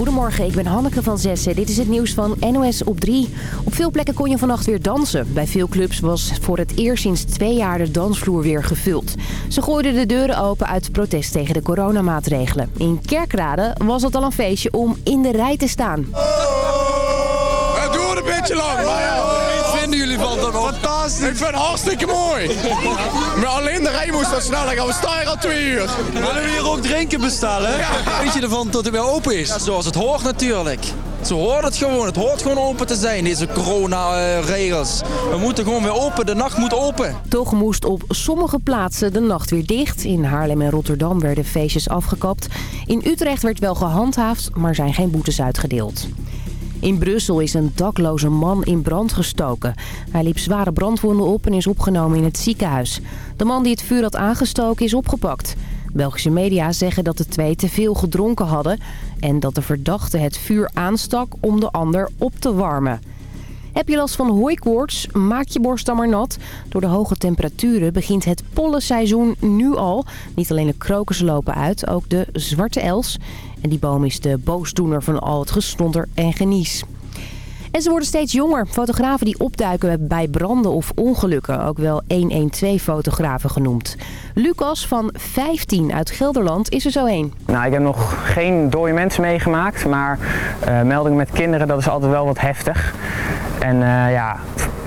Goedemorgen, ik ben Hanneke van Zessen. Dit is het nieuws van NOS op 3. Op veel plekken kon je vannacht weer dansen. Bij veel clubs was voor het eerst sinds twee jaar de dansvloer weer gevuld. Ze gooiden de deuren open uit protest tegen de coronamaatregelen. In Kerkrade was het al een feestje om in de rij te staan. Het duurt een beetje lang, maar ja. Wat vinden jullie van dat Fantastisch. Ik vind het hartstikke mooi. Maar alleen de rij moest wat sneller gaan. We staan hier al twee uur. Willen we hier ook drinken bestellen? Weet je ervan dat het weer open is? Zoals het hoort natuurlijk. Zo hoort het gewoon. Het hoort gewoon open te zijn, deze corona-regels. We moeten gewoon weer open. De nacht moet open. Toch moest op sommige plaatsen de nacht weer dicht. In Haarlem en Rotterdam werden feestjes afgekapt. In Utrecht werd wel gehandhaafd, maar zijn geen boetes uitgedeeld. In Brussel is een dakloze man in brand gestoken. Hij liep zware brandwonden op en is opgenomen in het ziekenhuis. De man die het vuur had aangestoken is opgepakt. Belgische media zeggen dat de twee te veel gedronken hadden... en dat de verdachte het vuur aanstak om de ander op te warmen. Heb je last van hooikoorts? Maak je borst dan maar nat. Door de hoge temperaturen begint het pollenseizoen nu al. Niet alleen de krokussen lopen uit, ook de zwarte els. En die boom is de boosdoener van al het gesnodder en genies. En ze worden steeds jonger. Fotografen die opduiken bij branden of ongelukken. Ook wel 112-fotografen genoemd. Lucas van 15 uit Gelderland is er zo een. Nou, ik heb nog geen dode mensen meegemaakt, maar uh, meldingen met kinderen, dat is altijd wel wat heftig. En uh, ja,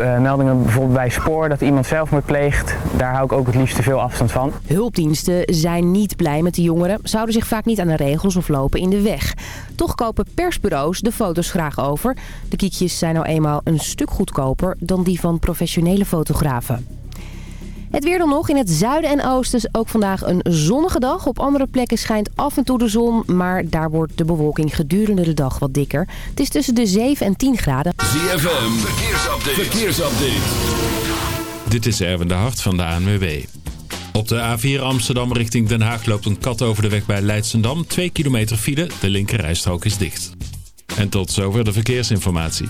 uh, meldingen bijvoorbeeld bij spoor dat iemand zelfmoord pleegt, daar hou ik ook het liefst te veel afstand van. Hulpdiensten zijn niet blij met de jongeren, zouden zich vaak niet aan de regels of lopen in de weg. Toch kopen persbureaus de foto's graag over. De kiekjes zijn nou eenmaal een stuk goedkoper dan die van professionele fotografen. Het weer dan nog. In het zuiden en oosten is ook vandaag een zonnige dag. Op andere plekken schijnt af en toe de zon, maar daar wordt de bewolking gedurende de dag wat dikker. Het is tussen de 7 en 10 graden. ZFM, verkeersupdate. verkeersupdate. Dit is Erwin de Hart van de ANWB. Op de A4 Amsterdam richting Den Haag loopt een kat over de weg bij Leidsendam. 2 kilometer file, de linkerrijstrook is dicht. En tot zover de verkeersinformatie.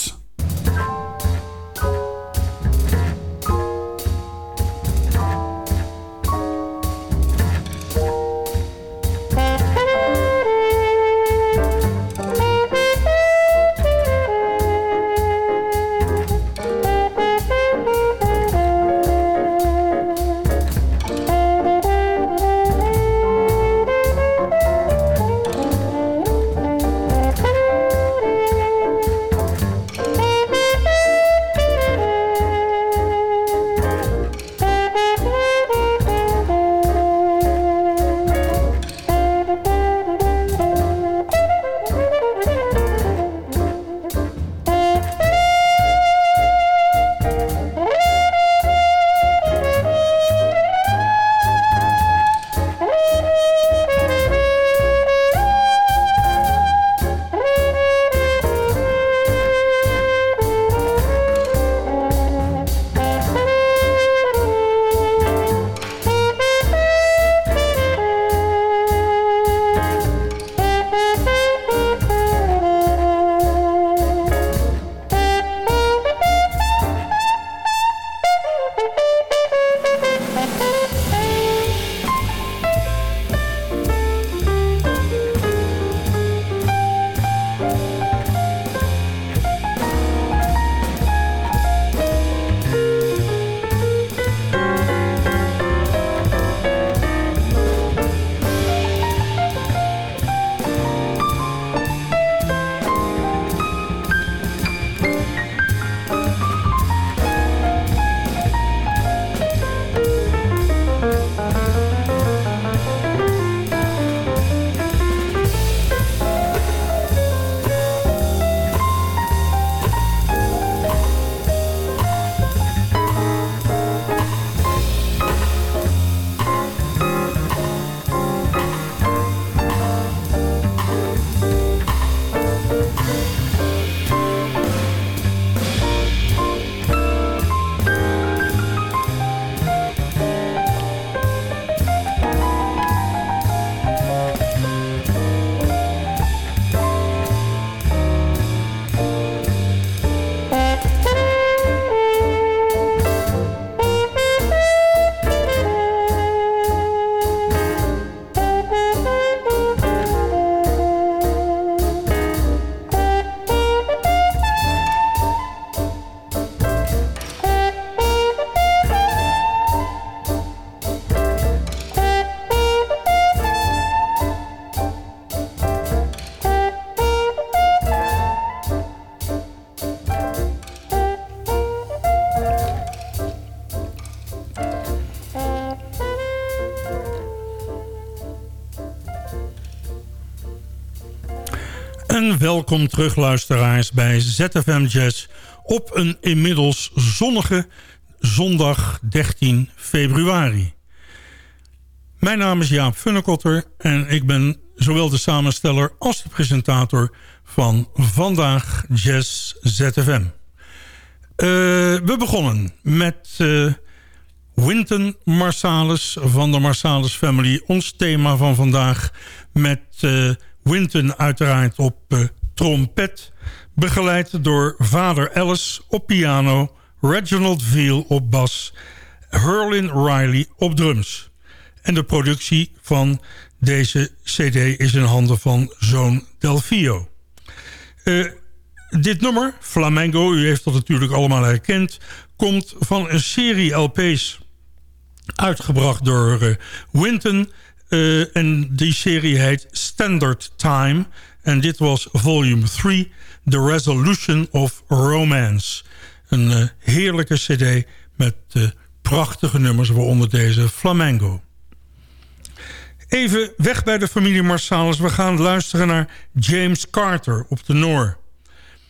Welkom terug luisteraars bij ZFM Jazz op een inmiddels zonnige zondag 13 februari. Mijn naam is Jaap Funnekotter en ik ben zowel de samensteller als de presentator van Vandaag Jazz ZFM. Uh, we begonnen met uh, Winton Marsalis van de Marsalis Family. Ons thema van vandaag met uh, Winton uiteraard op trompet. Begeleid door vader Alice op piano, Reginald Veal op bas, Hurlin Riley op drums. En de productie van deze cd is in handen van zoon Delfio. Uh, dit nummer, Flamengo, u heeft dat natuurlijk allemaal herkend... komt van een serie LP's uitgebracht door uh, Winton... Uh, en die serie heet Standard Time. En dit was volume 3, The Resolution of Romance. Een heerlijke cd met prachtige nummers, waaronder deze Flamengo. Even weg bij de familie Marsalis. We gaan luisteren naar James Carter op de Noor.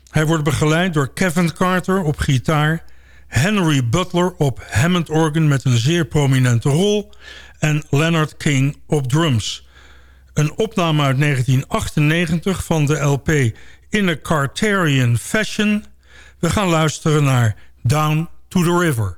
Hij wordt begeleid door Kevin Carter op gitaar... Henry Butler op Hammond organ met een zeer prominente rol... en Leonard King op drums. Een opname uit 1998 van de LP In a Carterian Fashion. We gaan luisteren naar Down to the River.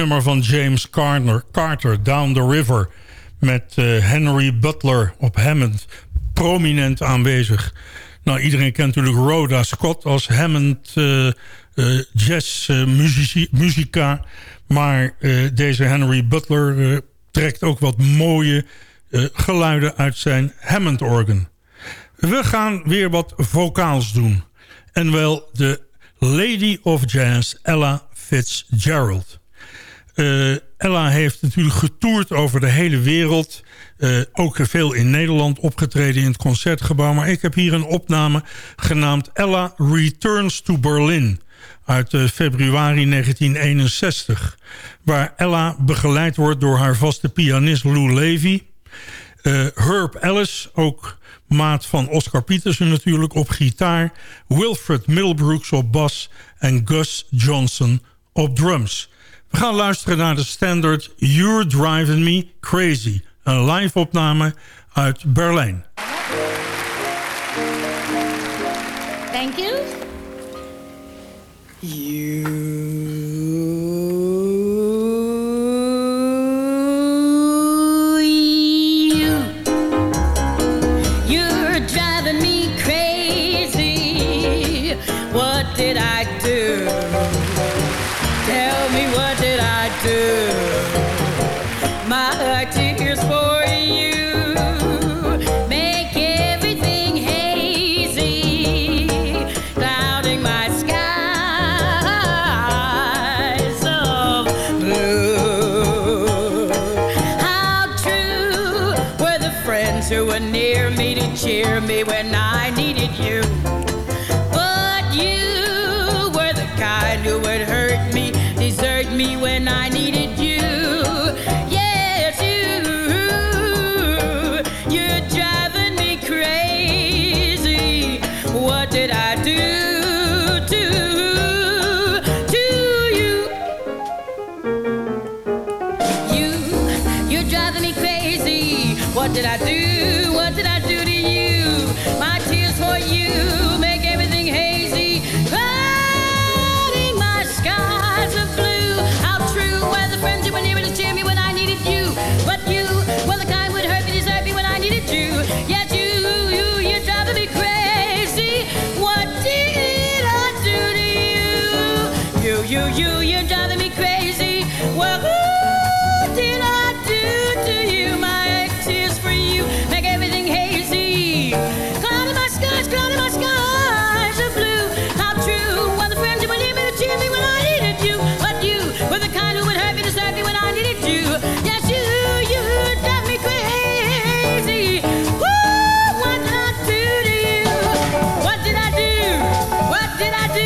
Nummer van James Carter, Carter Down the River... met uh, Henry Butler op Hammond prominent aanwezig. Nou, iedereen kent natuurlijk Rhoda Scott als Hammond uh, uh, jazzmuzica... maar deze Henry Butler trekt ook wat mooie geluiden uit zijn Hammond-organ. We gaan weer wat vocaals doen. En wel de Lady of Jazz, Ella Fitzgerald. Uh, Ella heeft natuurlijk getoerd over de hele wereld. Uh, ook veel in Nederland opgetreden in het Concertgebouw. Maar ik heb hier een opname genaamd Ella Returns to Berlin uit uh, februari 1961. Waar Ella begeleid wordt door haar vaste pianist Lou Levy. Herb Ellis, ook maat van Oscar Peterson natuurlijk op gitaar. Wilfred Milbrooks op bas en Gus Johnson op drums. We gaan luisteren naar de standard You're Driving Me Crazy. Een live opname uit Berlijn. Thank you. You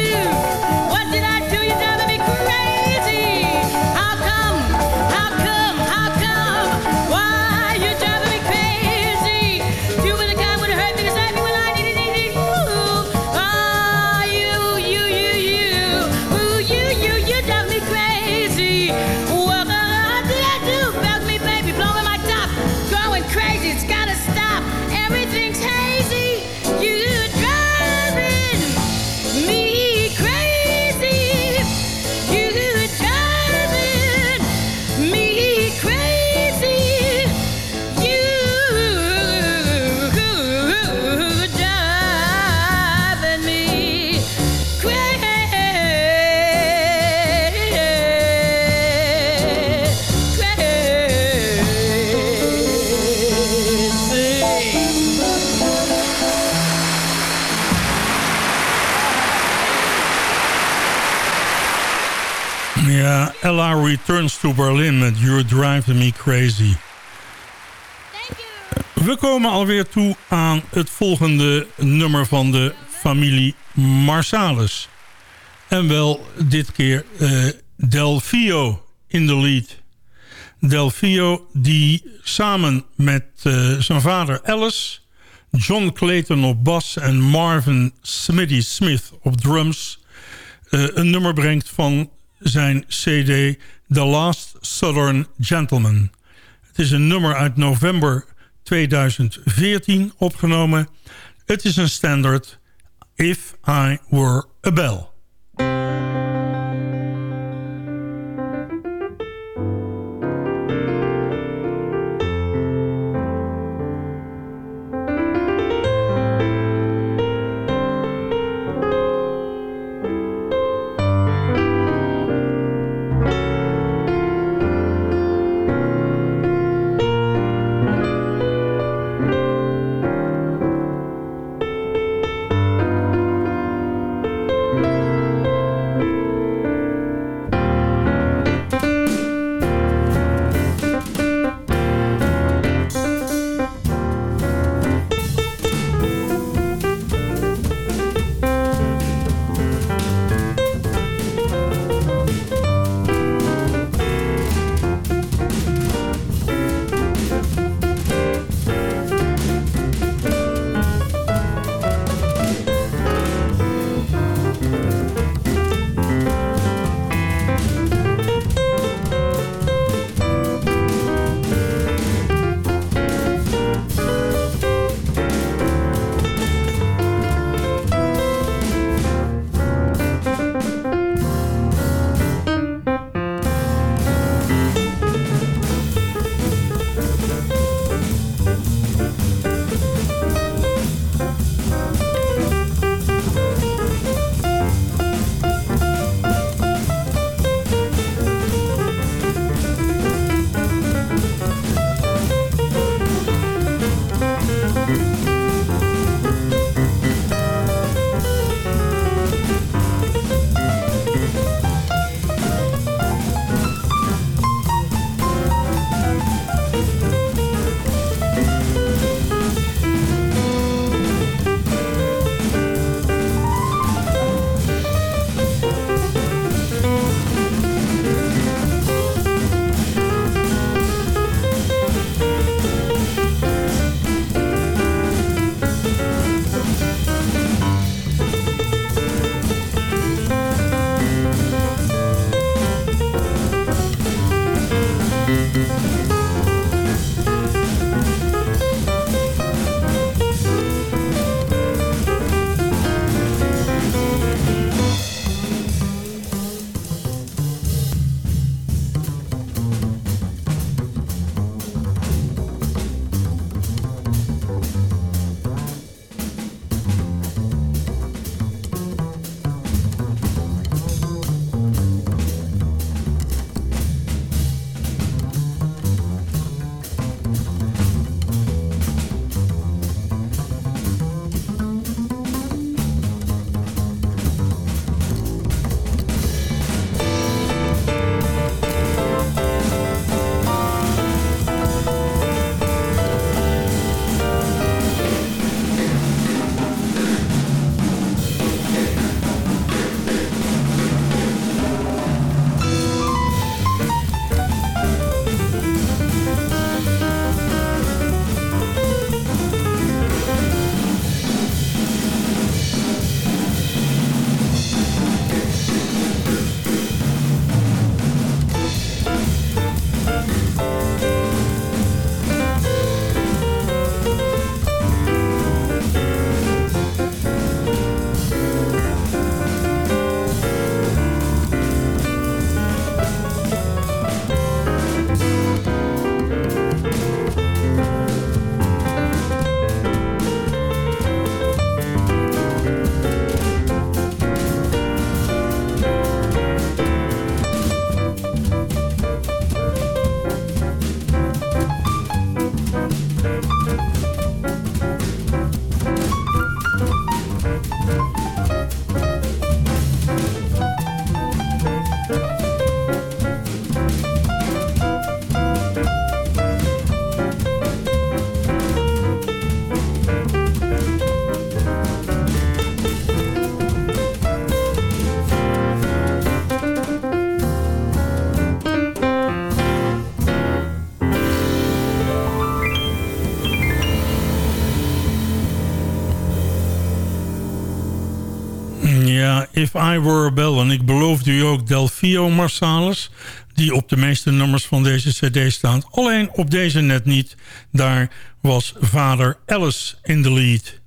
do? Returns to Berlin met You're Driving Me Crazy. We komen alweer toe aan het volgende nummer van de familie Marsalis. En wel dit keer eh Delfio in de lead. Delfio die samen met eh, zijn vader Alice... John Clayton op bas en Marvin Smitty Smith op drums... eh, een nummer brengt van zijn cd The Last Southern Gentleman. Het is een nummer uit november 2014 opgenomen. Het is een standaard If I Were a Bell. If I Were a Bell. En ik beloofde u ook Delfio Marsalis... die op de meeste nummers van deze cd staan. Alleen op deze net niet. Daar was vader Alice in de lead.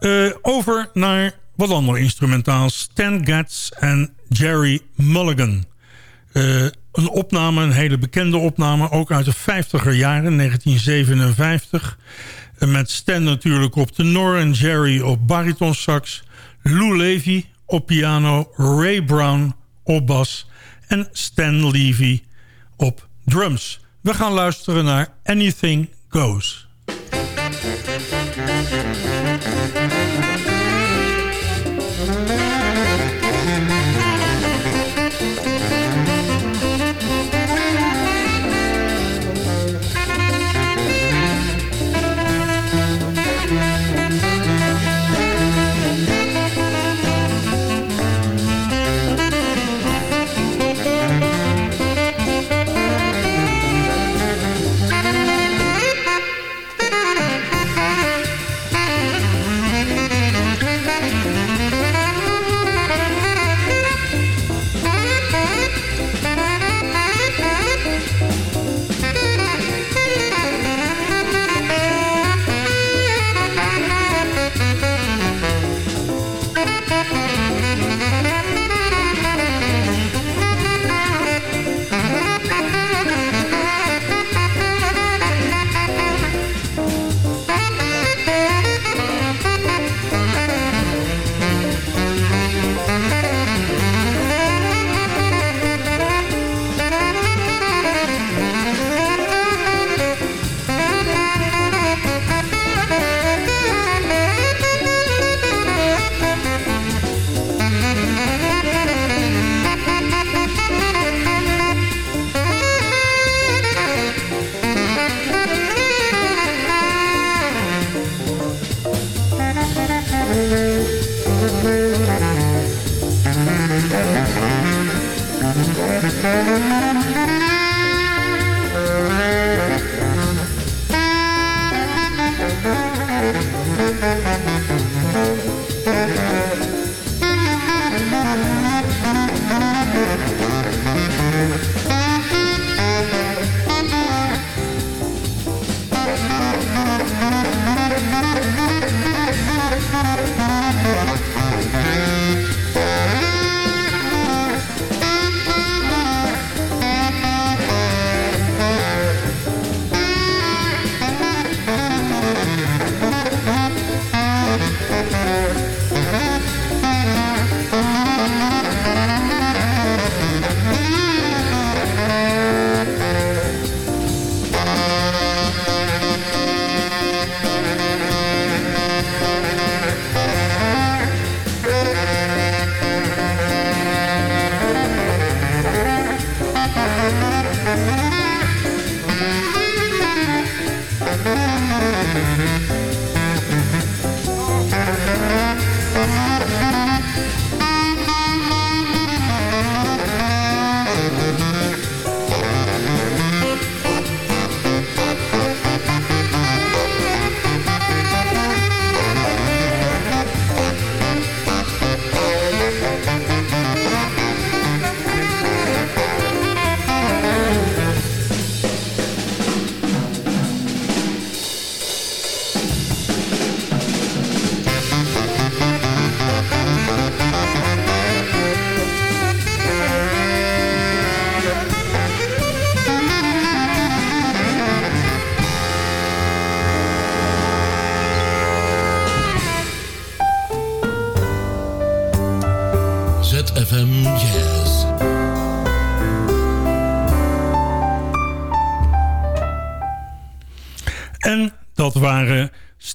Uh, over naar wat ander instrumentaal. Stan Getz en Jerry Mulligan. Uh, een opname, een hele bekende opname, ook uit de 50er jaren, 1957. Met Stan natuurlijk op tenor en Jerry op baritonsax. Lou Levy op piano, Ray Brown op bas en Stan Levy op drums. We gaan luisteren naar Anything Goes.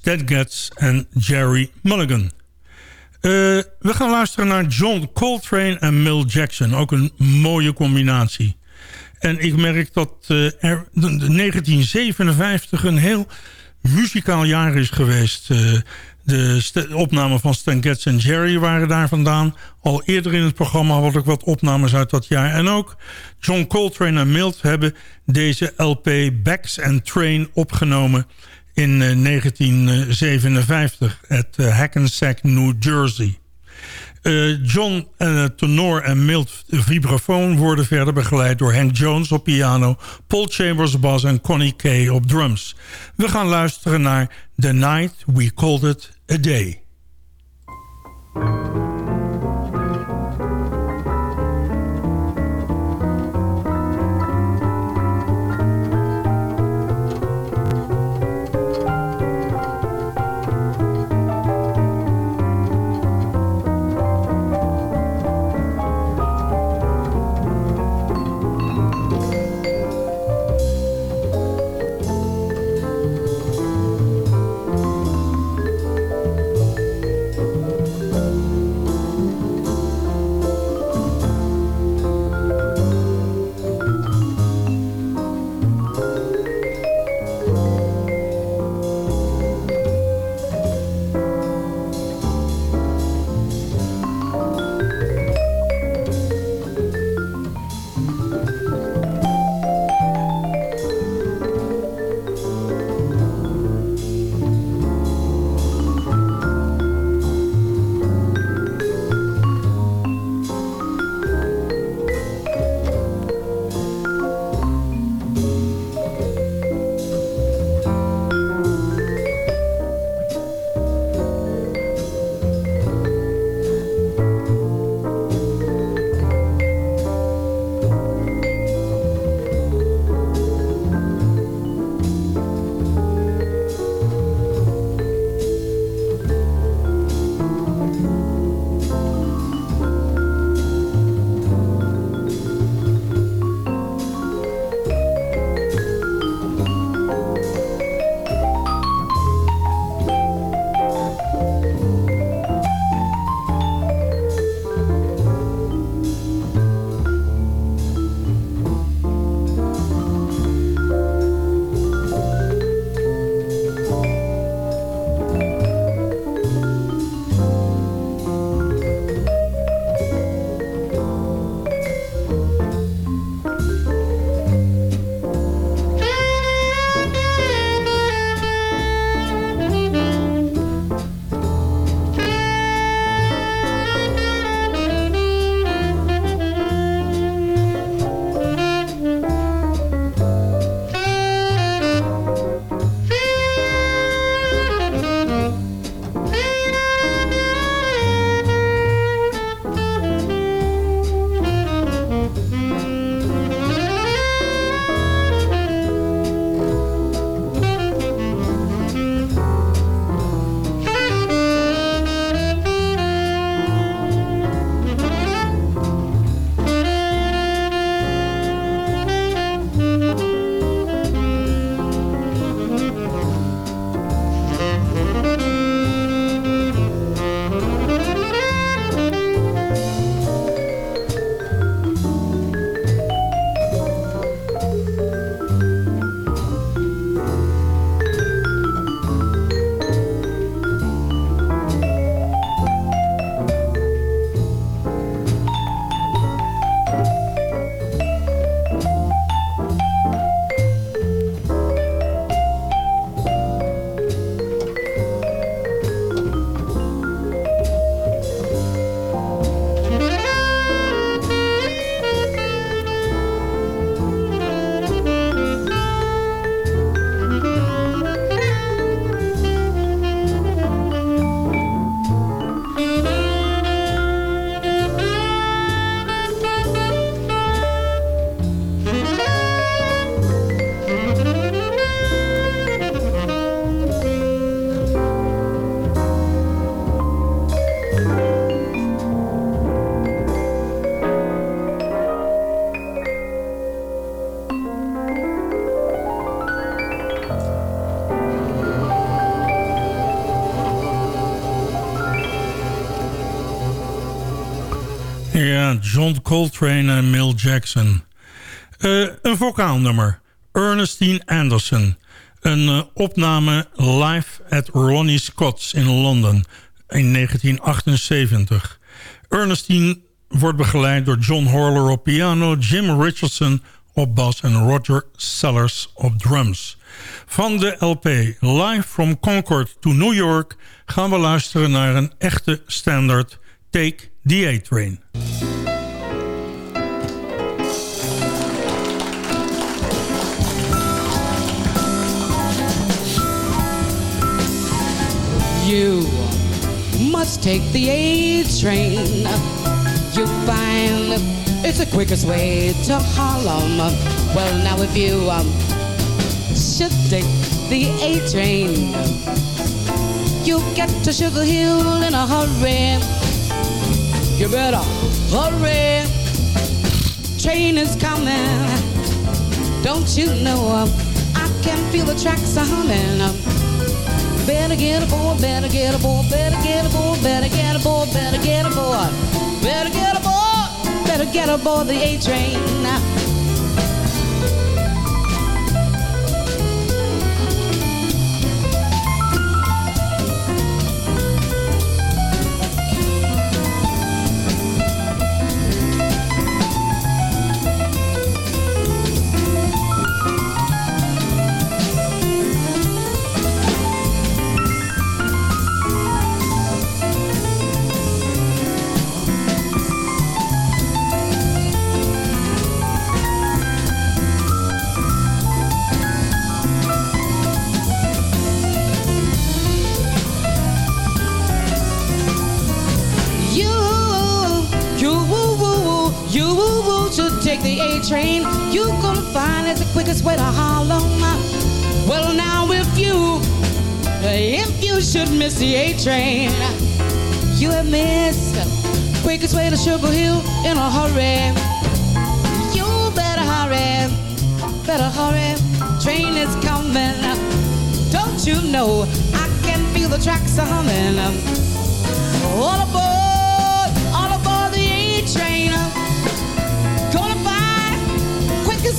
Stan Getz en Jerry Mulligan. Uh, we gaan luisteren naar John Coltrane en Mill Jackson. Ook een mooie combinatie. En ik merk dat uh, er 1957 een heel muzikaal jaar is geweest. Uh, de opnamen van Stan Getz en Jerry waren daar vandaan. Al eerder in het programma had ik wat opnames uit dat jaar. En ook John Coltrane en Milt hebben deze LP Backs and Train opgenomen in 1957 uit Hackensack, New Jersey. Uh, John tenor en Milt vibrafoon worden verder begeleid door Hank Jones op piano, Paul Chambers bas en Connie Kay op drums. We gaan luisteren naar The Night We Called It A Day. John Coltrane en Mill Jackson. Uh, een vocaalnummer. Ernestine Anderson. Een uh, opname live at Ronnie Scott's in Londen in 1978. Ernestine wordt begeleid door John Horler op piano... Jim Richardson op bas en Roger Sellers op drums. Van de LP Live from Concord to New York... gaan we luisteren naar een echte standaard Take The A-Train. You must take the A train. You find it's the quickest way to Harlem. Well, now if you um, should take the A train, you get to Sugar Hill in a hurry. You better hurry. Train is coming. Don't you know? um, I can feel the tracks a humming. Better get a boy, better get a boy, better get a boy, better get a boy, better get a boy. Better get a boy, better get a boy, the A train. Train. You gonna find it's the quickest way to Harlem. Well, now if you, if you should miss the A train, you have missed the quickest way to Sugar Hill in a hurry. You better hurry, better hurry. Train is coming. Don't you know I can feel the tracks a humming. All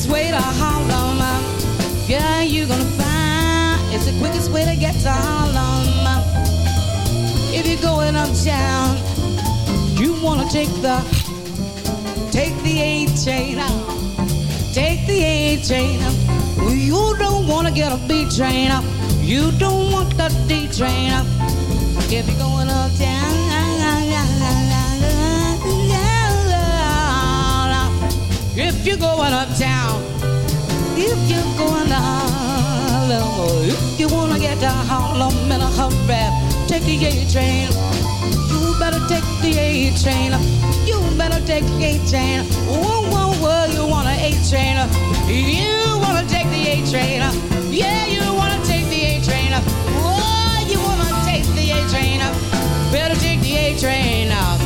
way to Harlem. Yeah, you're gonna find it's the quickest way to get to Harlem. If you're going uptown, you wanna take the take the A train. Take the A train. You don't wanna get a B train. You don't want the D train. If you're going uptown, you're going uptown, if you're going to Harlem, if you wanna get to Harlem in a hurry, take the A train. You better take the A train. You better take the A train. Whoa, whoa, whoa, you want an A train? You wanna take the A train? Yeah, you wanna take the A train? Oh, you wanna take the A train? Better take the A train.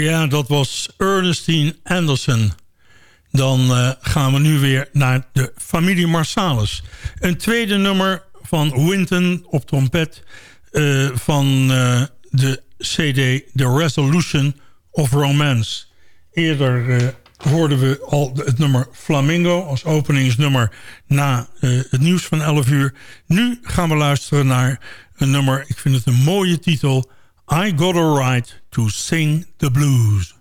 Ja, dat was Ernestine Anderson. Dan eh, gaan we nu weer naar de familie Marsalis. Een tweede nummer van Winton op trompet... eh, van eh, de CD The Resolution of Romance. Eerder hoorden we al het nummer Flamingo als openingsnummer na het nieuws van 11 uur. Nu gaan we luisteren naar een nummer, ik vind het een mooie titel... I Got a Right to Sing the Blues.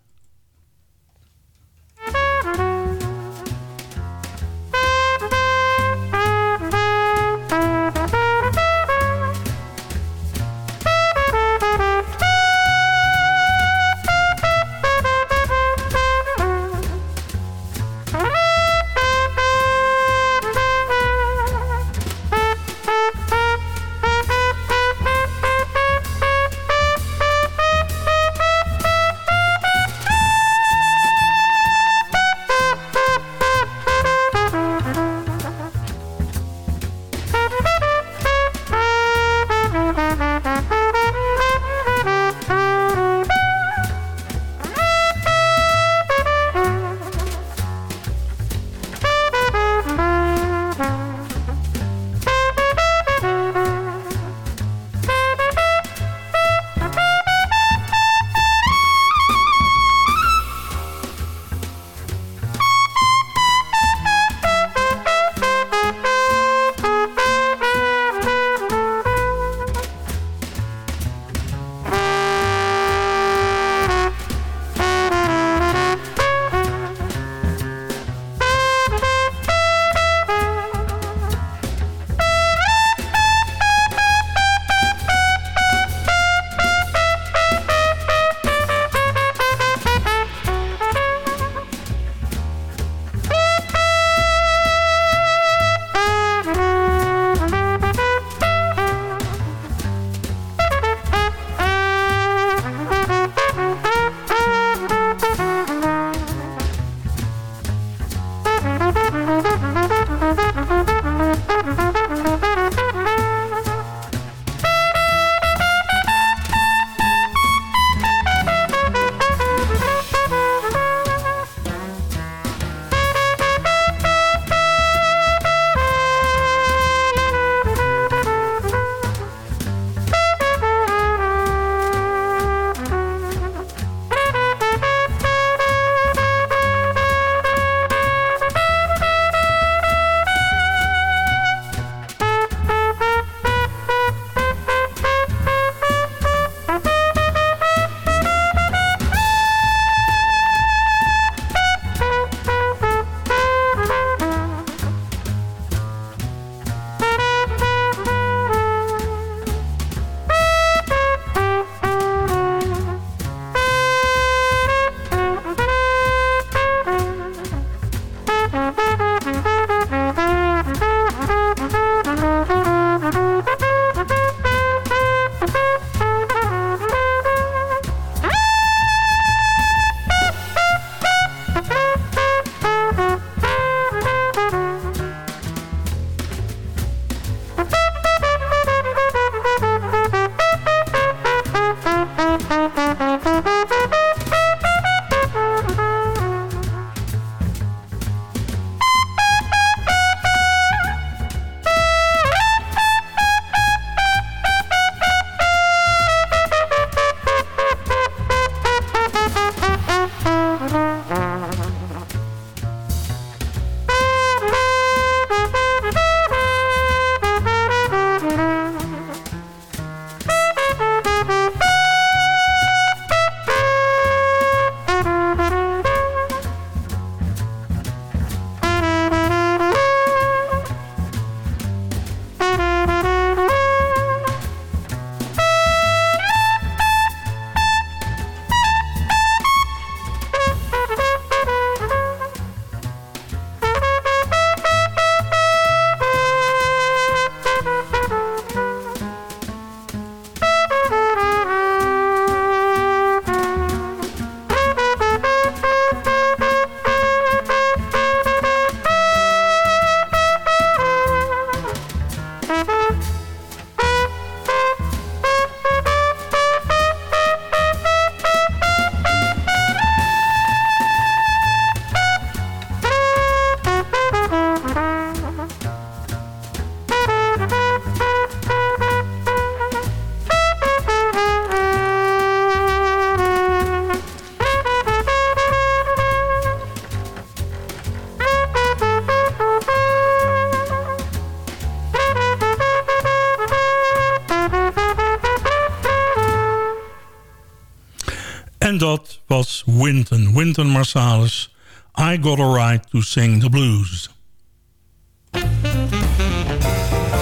Dat was Winton, Winton Marsalis. I Got a Right to Sing the Blues.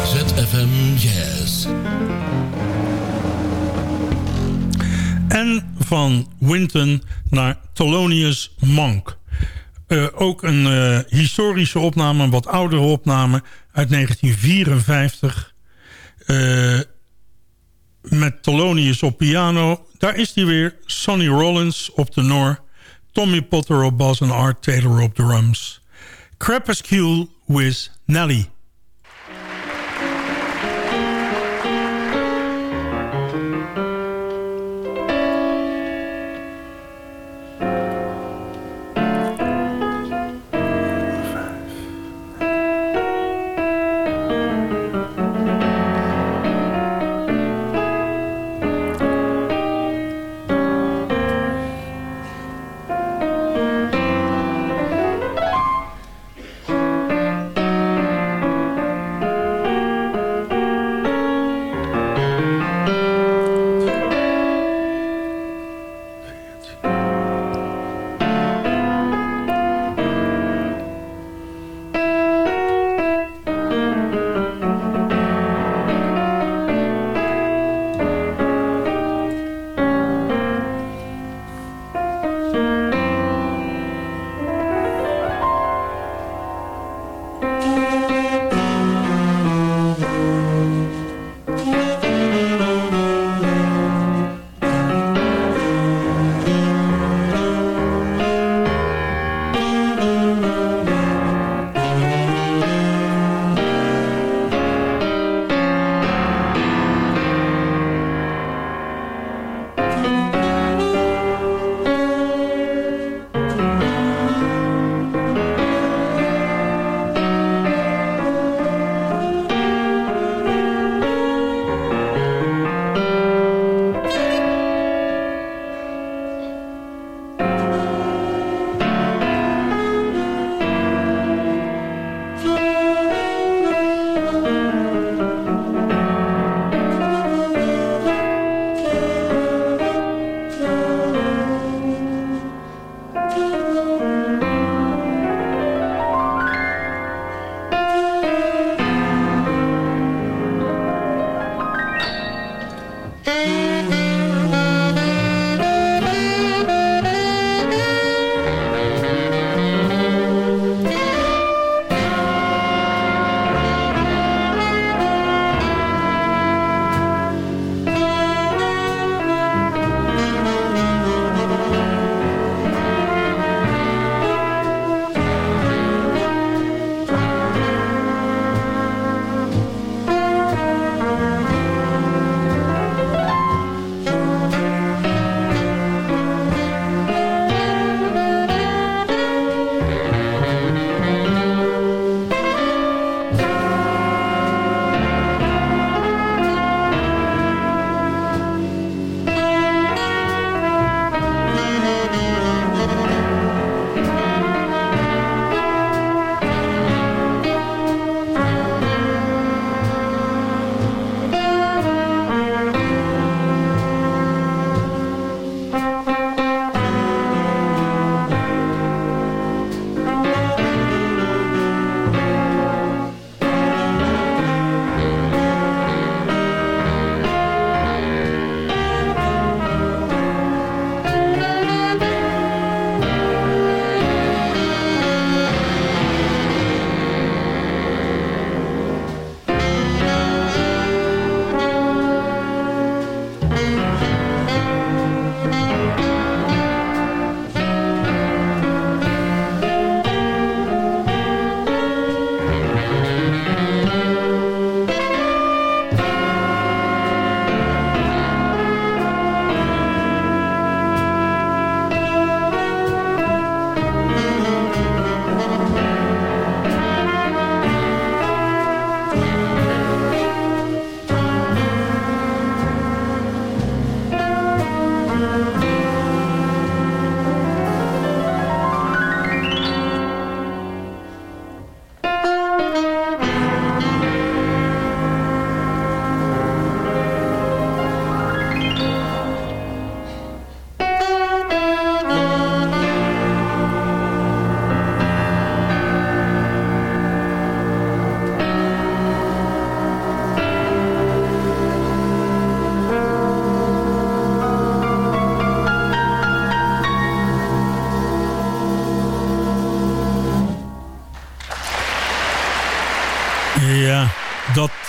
ZFM Jazz. En van Winton naar Thelonious Monk. Uh, ook een uh, historische opname, een wat oudere opname uit 1954. Uh, met Thelonious op piano. Daar is hij weer. Sonny Rollins op tenor. Tommy Potter op bas en Art Taylor op drums. Crepuscule with Nelly.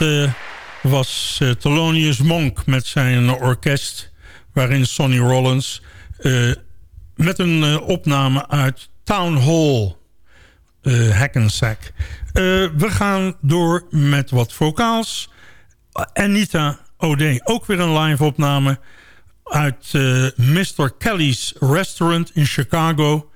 Uh, was uh, Thelonious Monk met zijn orkest... waarin Sonny Rollins uh, met een opname uit Town Hall... Hackensack. we gaan door met wat vocaals. Anita O'Day, ook weer een live opname... uit Mr. Kelly's Restaurant in Chicago...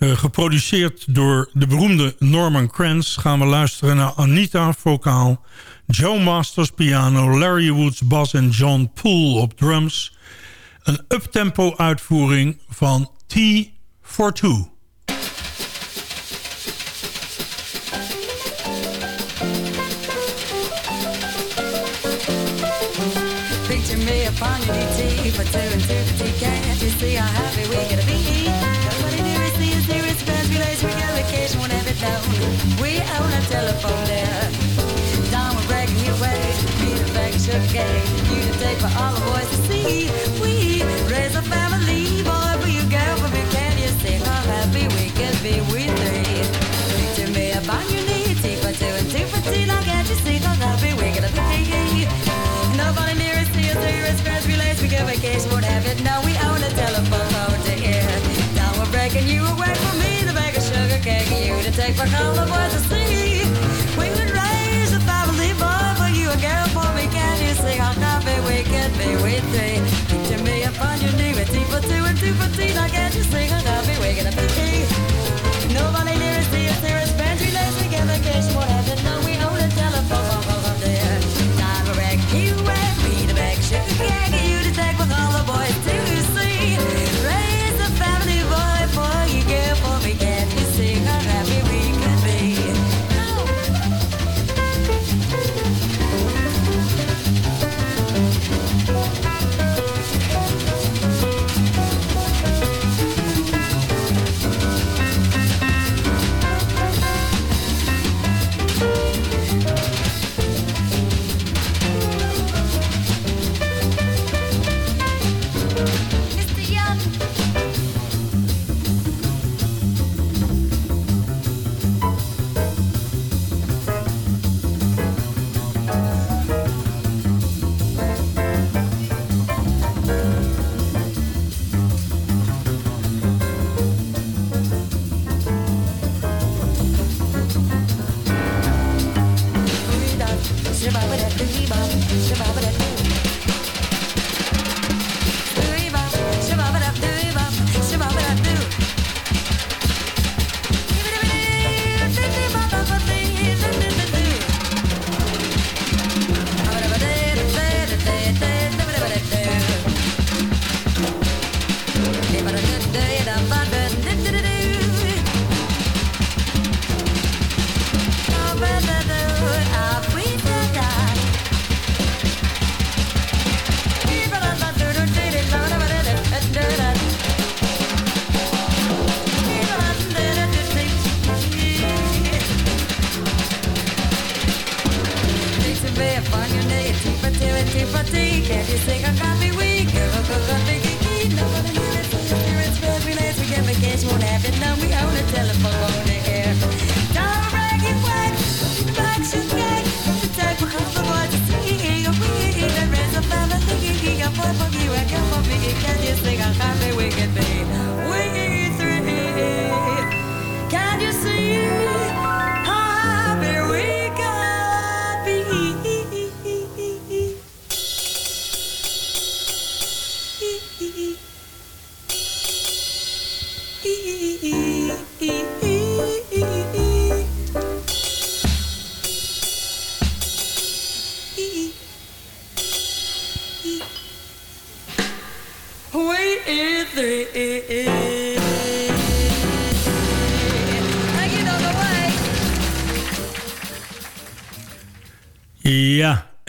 Geproduceerd door de beroemde Norman Kranz... gaan we luisteren naar Anita vocaal... Joe Masters piano, Larry Woods bas en John Poole op drums. Een uptempo uitvoering van T for Two. We own a telephone there. Sugar gay. You to take for all the boys to see.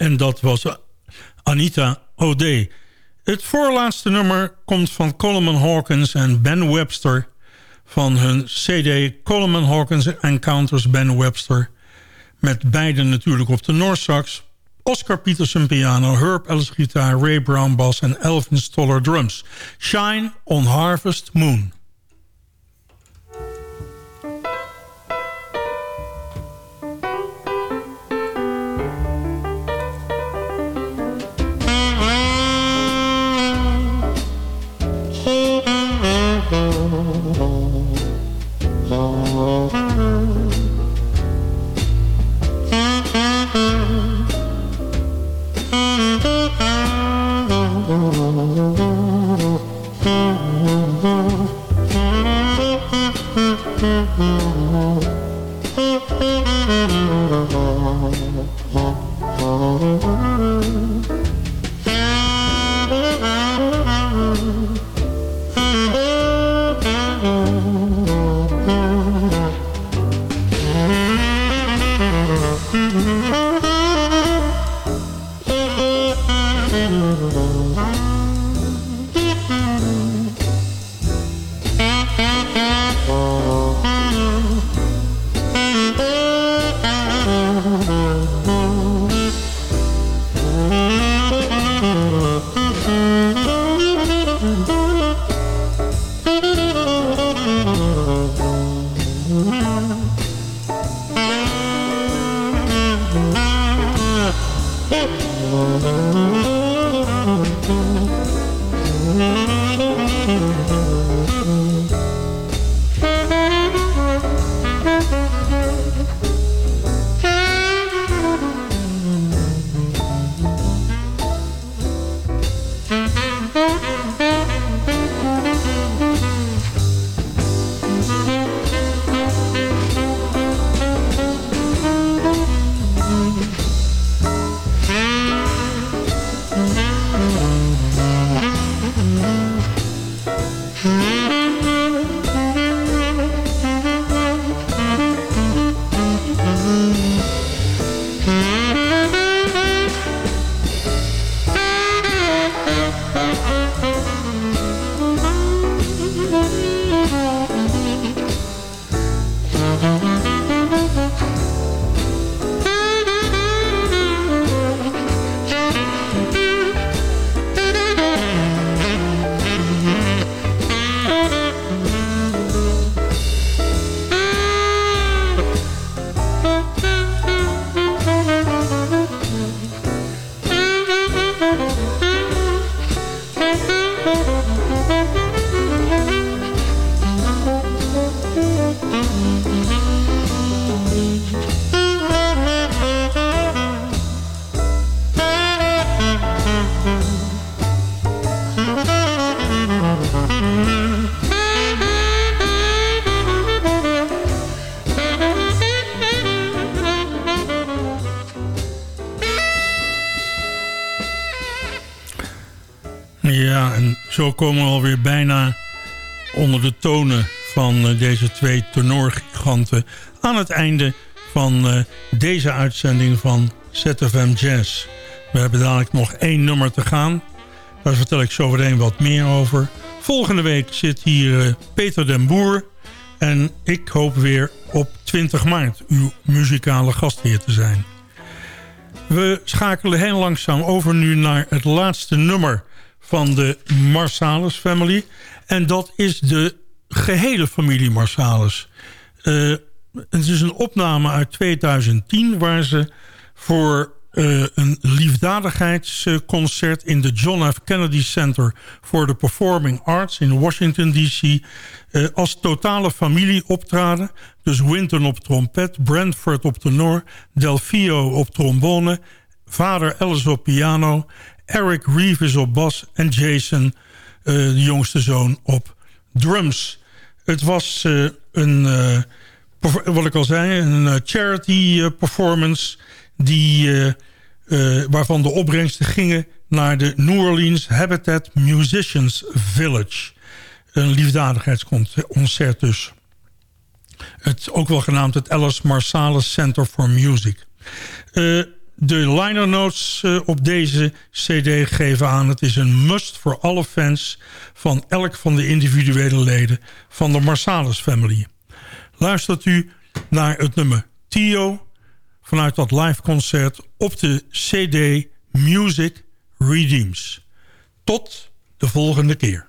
En dat was Anita O'Day. Het voorlaatste nummer komt van Coleman Hawkins en Ben Webster... van hun cd Coleman Hawkins Encounters Ben Webster... met beiden natuurlijk op de Noorsax... Oscar Peterson piano, Herb Ellis gitaar... Ray Brown bass en Elvin Stoller drums. Shine on Harvest Moon. Zo komen we alweer bijna onder de tonen van eh, deze twee tenorgiganten... aan het einde van eh, deze uitzending van ZFM Jazz. We hebben dadelijk nog één nummer te gaan. Daar vertel ik zo meteen wat meer over. Volgende week zit hier eh, Peter den Boer... En ik hoop weer op 20 maart uw muzikale gastheer te zijn. We schakelen heel langzaam over nu naar het laatste nummer van de Marsalis family. En dat is de gehele familie Marsalis. Uh, het is een opname uit 2010 waar ze voor uh, een liefdadigheidsconcert in de John F. Kennedy Center for the Performing Arts in Washington D.C. Uh, als totale familie optraden. Dus Winton op trompet, Brentford op tenor, Delfio op trombone, vader Alice op piano, Eric Reeves op bas en Jason, uh, de jongste zoon, op drums. Het was uh, een, uh, wat ik al zei, een charity performance die, waarvan de opbrengsten gingen naar de New Orleans Habitat Musicians Village. Een liefdadigheidsconcert dus. Het, ook wel genaamd het Alice Marsalis Center for Music. Uh, de liner notes uh, op deze cd geven aan... het is een must voor alle fans van elk van de individuele leden... van de Marsalis family. Luistert u naar het nummer Tio... vanuit dat live concert op de cd Music Redeems. Tot de volgende keer.